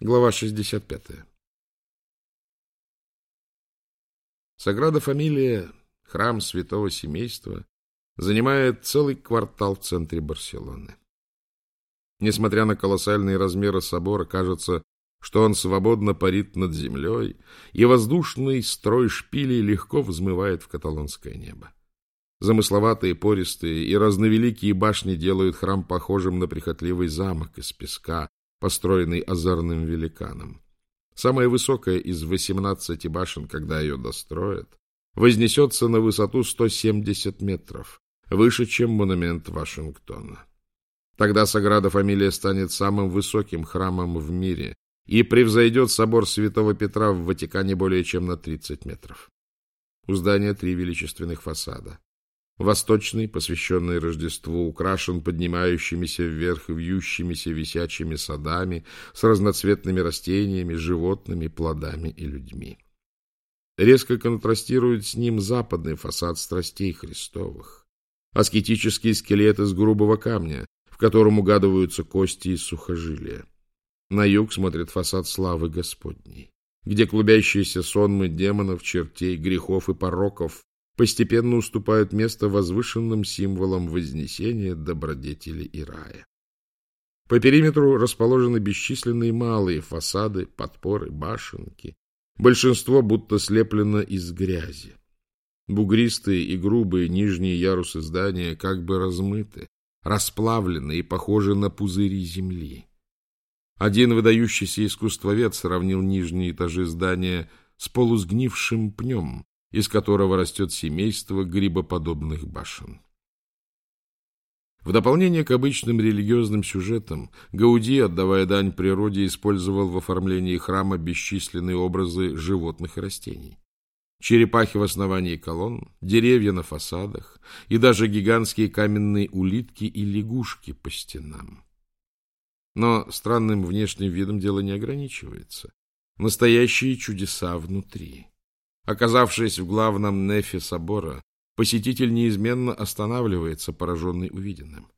Глава 65. Саграда Фамилия, храм святого семейства, занимает целый квартал в центре Барселоны. Несмотря на колоссальные размеры собора, кажется, что он свободно парит над землей, и воздушный строй шпилей легко взмывает в каталонское небо. Замысловатые, пористые и разновеликие башни делают храм похожим на прихотливый замок из песка, построенный озорным великаном. Самая высокая из 18 башен, когда ее достроят, вознесется на высоту 170 метров, выше, чем монумент Вашингтона. Тогда Саграда Фамилия станет самым высоким храмом в мире, и превзойдет собор Святого Петра в Ватикане более чем на 30 метров. У здания три величественных фасада. Восточный, посвященный Рождеству, украшен поднимающимися вверх вьющимися висячими садами с разноцветными растениями, животными, плодами и людьми. Резко контрастирует с ним западный фасад страстей Христовых. Аскетический скелет из грубого камня, в котором угадываются кости и сухожилия. На юг смотрит фасад славы Господней, где клубящиеся сонмы демонов, чертей, грехов и пороков постепенно уступают место возвышенным символам вознесения, добродетели и рая. По периметру расположены бесчисленные малые фасады, подпоры, башенки. Большинство будто слеплено из грязи. Бугристые и грубые нижние ярусы здания как бы размыты, расплавлены и похожи на пузыри земли. Один выдающийся искусствовед сравнил нижние этажи здания с полусгнившим пнем, из которого растет семейство грибоподобных башен. В дополнение к обычным религиозным сюжетам, Гауди, отдавая дань природе, использовал в оформлении храма бесчисленные образы животных и растений. Черепахи в основании колонн, деревья на фасадах и даже гигантские каменные улитки и лягушки по стенам. Но странным внешним видом дело не ограничивается. Настоящие чудеса внутри. Оказавшись в главном нефе собора, посетитель неизменно останавливается, пораженный увиденным.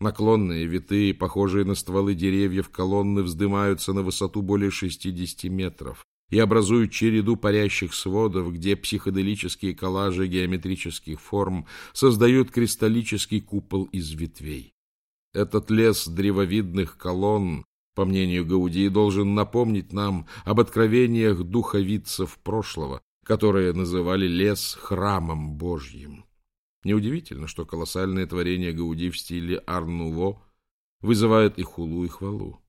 Наклонные, витые, похожие на стволы деревьев, колонны вздымаются на высоту более 60 метров и образуют череду парящих сводов, где психоделические коллажи геометрических форм создают кристаллический купол из ветвей. Этот лес древовидных колонн, по мнению Гаудии, должен напомнить нам об откровениях духовицев прошлого, которые называли лес храмом Божьим. Неудивительно, что колоссальное творение Гауди в стиле Арнуво вызывает и хулу, и хвалу.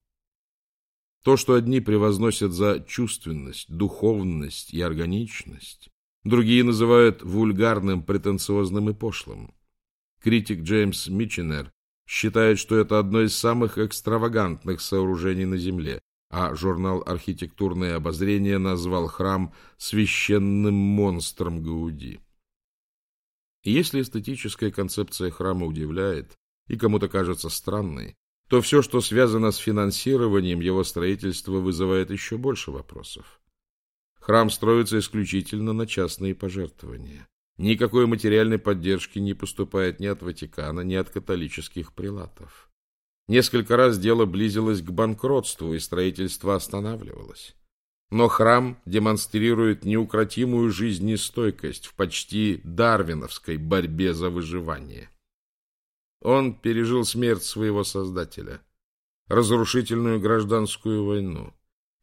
То, что одни превозносят за чувственность, духовность и органичность, другие называют вульгарным, претенциозным и пошлым. Критик Джеймс Митченер считает, что это одно из самых экстравагантных сооружений на Земле, а журнал «Архитектурное обозрение» назвал храм «священным монстром Гауди». Если эстетическая концепция храма удивляет и кому-то кажется странной, то все, что связано с финансированием его строительства, вызывает еще больше вопросов. Храм строится исключительно на частные пожертвования. Никакой материальной поддержки не поступает ни от Ватикана, ни от католических прилатов. Несколько раз дело близилось к банкротству, и строительство останавливалось. Но храм демонстрирует неукротимую жизнестойкость в почти дарвиновской борьбе за выживание. Он пережил смерть своего создателя, разрушительную гражданскую войну,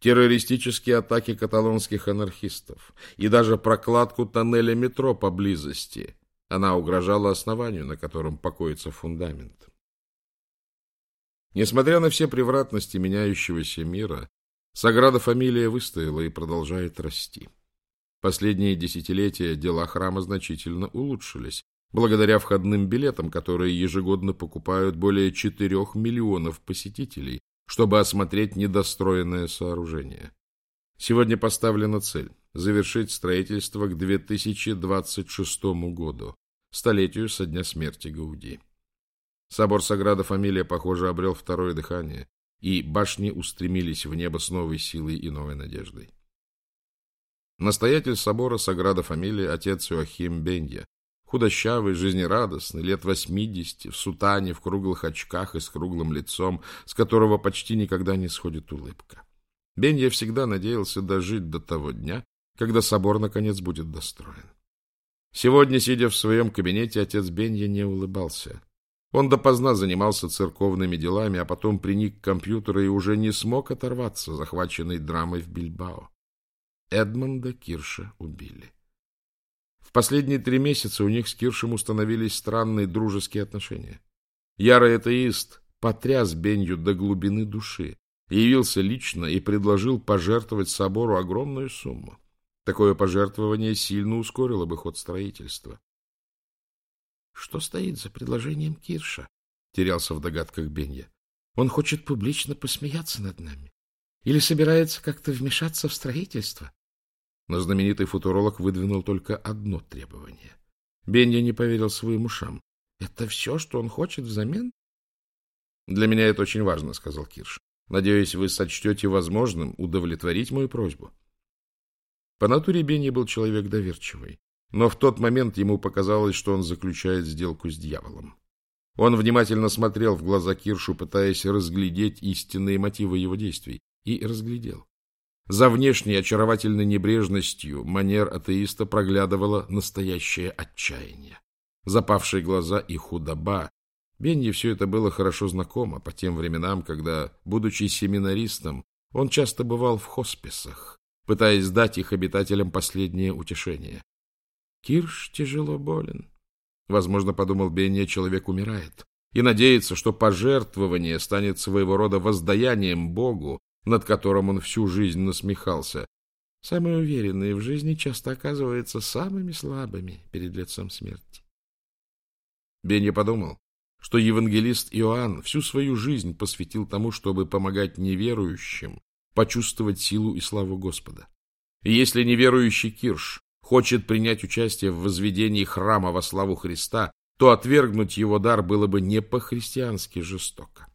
террористические атаки каталонских анархистов и даже прокладку тоннеля метро поблизости. Она угрожала основанию, на котором покоится фундамент. Несмотря на все превратности меняющегося мира, Саграда Фамилия выстояла и продолжает расти. Последние десятилетия дела храма значительно улучшились, благодаря входным билетам, которые ежегодно покупают более 4 миллионов посетителей, чтобы осмотреть недостроенное сооружение. Сегодня поставлена цель – завершить строительство к 2026 году, столетию со дня смерти Гауди. Собор Саграда Фамилия, похоже, обрел второе дыхание, и башни устремились в небо с новой силой и новой надеждой. Настоятель собора Саграда Фамилия, отец Иоахим Бенья, худощавый, жизнерадостный, лет восьмидесяти, в сутане, в круглых очках и с круглым лицом, с которого почти никогда не сходит улыбка. Бенья всегда надеялся дожить до того дня, когда собор, наконец, будет достроен. Сегодня, сидя в своем кабинете, отец Бенья не улыбался. Он допоздна занимался церковными делами, а потом приник к компьютеру и уже не смог оторваться, захваченной драмой в Бильбао. Эдмонда Кирша убили. В последние три месяца у них с Киршем установились странные дружеские отношения. Ярый атеист потряс Бенью до глубины души, явился лично и предложил пожертвовать собору огромную сумму. Такое пожертвование сильно ускорило бы ход строительства. Что стоит за предложением Кирша? Терялся в догадках Бенья. Он хочет публично посмеяться над нами? Или собирается как-то вмешаться в строительство? Но знаменитый футуролог выдвинул только одно требование. Бенья не поверил своим ушам. Это все, что он хочет взамен? Для меня это очень важно, сказал Кирш. Надеюсь, вы сочтете возможным удовлетворить мою просьбу. По натуре Бенни был человек доверчивый. Но в тот момент ему показалось, что он заключает сделку с дьяволом. Он внимательно смотрел в глаза Киршу, пытаясь разглядеть истинные мотивы его действий, и разглядел. За внешней очаровательной небрежностью манер атеиста проглядывало настоящее отчаяние. Запавшие глаза и худоба. Бенни все это было хорошо знакомо по тем временам, когда, будучи семинаристом, он часто бывал в хосписах, пытаясь дать их обитателям последнее утешение. Кирш тяжело болен. Возможно, подумал Бенни, человек умирает и надеется, что пожертвование станет своего рода воздаянием Богу, над которым он всю жизнь насмехался. Самые уверенные в жизни часто оказываются самыми слабыми перед лицом смерти. Бенни подумал, что евангелист Иоанн всю свою жизнь посвятил тому, чтобы помогать неверующим почувствовать силу и славу Господа. И если неверующий Кирш хочет принять участие в возведении храма во славу Христа, то отвергнуть его дар было бы не по-христиански жестоко.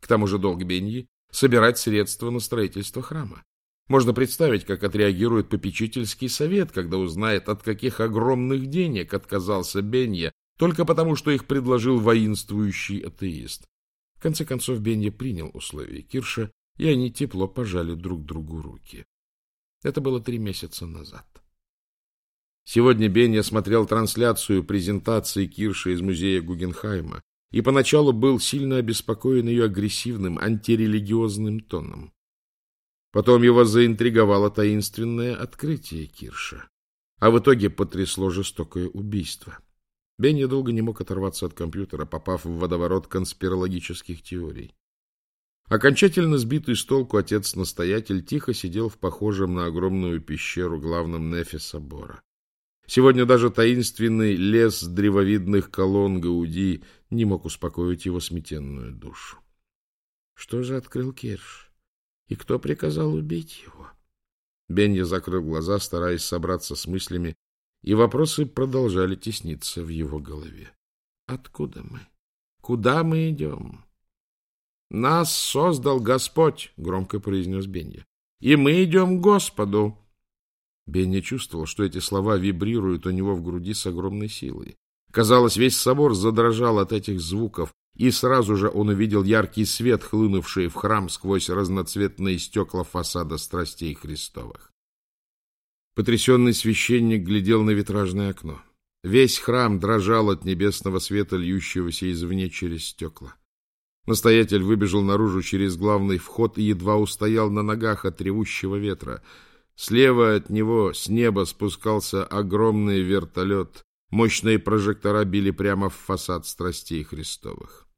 К тому же долг Беньи — собирать средства на строительство храма. Можно представить, как отреагирует попечительский совет, когда узнает, от каких огромных денег отказался Бенья, только потому, что их предложил воинствующий атеист. В конце концов, Бенья принял условия Кирша, и они тепло пожали друг другу руки. Это было три месяца назад. Сегодня Бенни смотрел трансляцию презентации Кирша из музея Гугенхайма и поначалу был сильно обеспокоен ее агрессивным, антирелигиозным тоном. Потом его заинтриговало таинственное открытие Кирша, а в итоге потрясло жестокое убийство. Бенни долго не мог оторваться от компьютера, попав в водоворот конспирологических теорий. Окончательно сбитый с толку отец-настоятель тихо сидел в похожем на огромную пещеру главном нефе собора. Сегодня даже таинственный лес древовидных колонн Гауди не мог успокоить его сметенную душу. Что же открыл Кирш? И кто приказал убить его? Бенья закрыл глаза, стараясь собраться с мыслями, и вопросы продолжали тесниться в его голове. Откуда мы? Куда мы идем? Нас создал Господь, громко произнес Бенья. И мы идем к Господу. Бенни чувствовал, что эти слова вибрируют у него в груди с огромной силой. Казалось, весь собор задрожал от этих звуков, и сразу же он увидел яркий свет, хлынувший в храм сквозь разноцветные стекла фасада страстей Христовых. Потрясенный священник глядел на витражное окно. Весь храм дрожал от небесного света, льющегося извне через стекла. Настоятель выбежал наружу через главный вход и едва устоял на ногах от ревущего ветра — Слева от него с неба спускался огромный вертолет. Мощные прожектора били прямо в фасад страстей Христовых.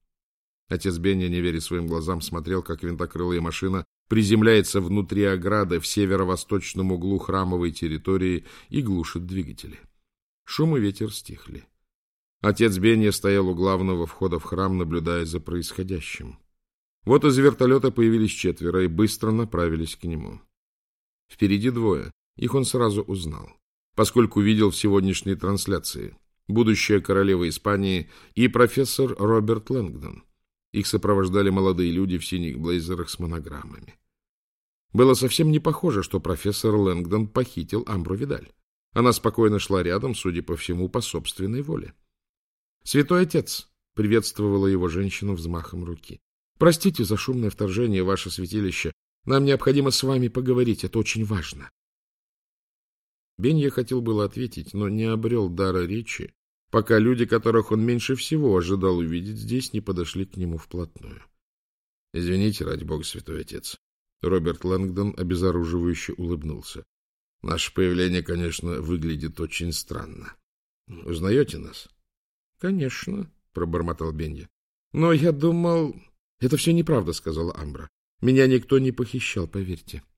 Отец Бенни, не веря своим глазам, смотрел, как винтокрылая машина приземляется внутри ограды в северо-восточном углу храмовой территории и глушит двигатели. Шум и ветер стихли. Отец Бенни стоял у главного входа в храм, наблюдая за происходящим. Вот из вертолета появились четверо и быстро направились к нему. Впереди двое. Их он сразу узнал, поскольку видел в сегодняшней трансляции. Будущая королева Испании и профессор Роберт Лэнгдон. Их сопровождали молодые люди в синих блейзерах с монограммами. Было совсем не похоже, что профессор Лэнгдон похитил Амбру Видаль. Она спокойно шла рядом, судя по всему, по собственной воле. «Святой отец!» — приветствовала его женщина взмахом руки. «Простите за шумное вторжение ваше святилище, Нам необходимо с вами поговорить, это очень важно. Бенья хотел было ответить, но не обрел дара речи, пока люди, которых он меньше всего ожидал увидеть здесь, не подошли к нему вплотную. — Извините, ради бога, святой отец. Роберт Лэнгдон обезоруживающе улыбнулся. — Наше появление, конечно, выглядит очень странно. Узнаете нас? — Конечно, — пробормотал Бенья. — Но я думал... — Это все неправда, — сказала Амбра. — Меня никто не похищал, поверьте. —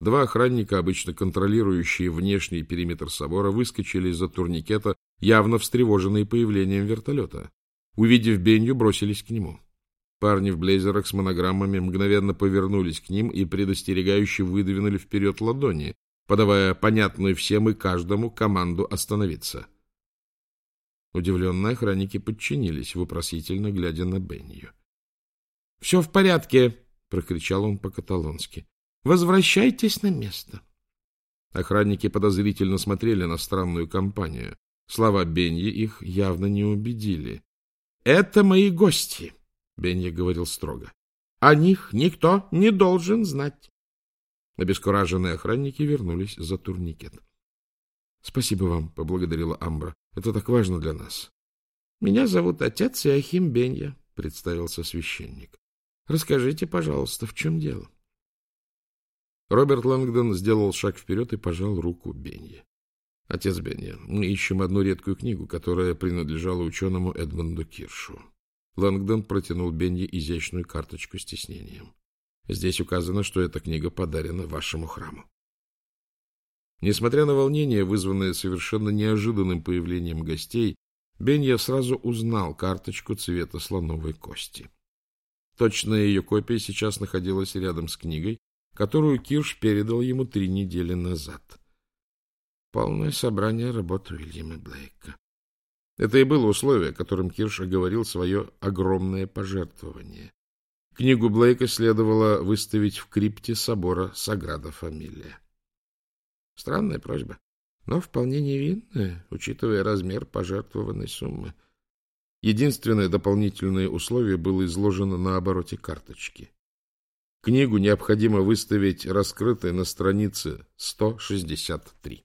Два охранника, обычно контролирующие внешний периметр собора, выскочили из-за турникета, явно встревоженные появлением вертолета. Увидев Бенью, бросились к нему. Парни в блейзерах с монограммами мгновенно повернулись к ним и предостерегающе выдвинули вперед ладони, подавая понятную всем и каждому команду остановиться. Удивленные охранники подчинились, вопросительно глядя на Бенью. — Все в порядке! — прокричал он по-каталонски. Возвращайтесь на место. Охранники подозрительно смотрели на странную компанию. Слова Беньи их явно не убедили. — Это мои гости, — Бенья говорил строго. — О них никто не должен знать. Обескураженные охранники вернулись за турникет. — Спасибо вам, — поблагодарила Амбра. — Это так важно для нас. — Меня зовут отец Иохим Бенья, — представился священник. — Расскажите, пожалуйста, в чем дело? — Роберт Лэнгдон сделал шаг вперед и пожал руку Бенье. — Отец Бенье, мы ищем одну редкую книгу, которая принадлежала ученому Эдмонду Киршу. Лэнгдон протянул Бенье изящную карточку с тиснением. Здесь указано, что эта книга подарена вашему храму. Несмотря на волнение, вызванное совершенно неожиданным появлением гостей, Бенья сразу узнал карточку цвета слоновой кости. Точная ее копия сейчас находилась рядом с книгой, которую Кирш передал ему три недели назад. Полное собрание работы Уильяма Блейка. Это и было условие, которым Кирш оговорил свое огромное пожертвование. Книгу Блейка следовало выставить в крипте собора Саграда Фамилия. Странная просьба, но вполне невинная, учитывая размер пожертвованной суммы. Единственное дополнительное условие было изложено на обороте карточки. Книгу необходимо выставить раскрытой на странице 163.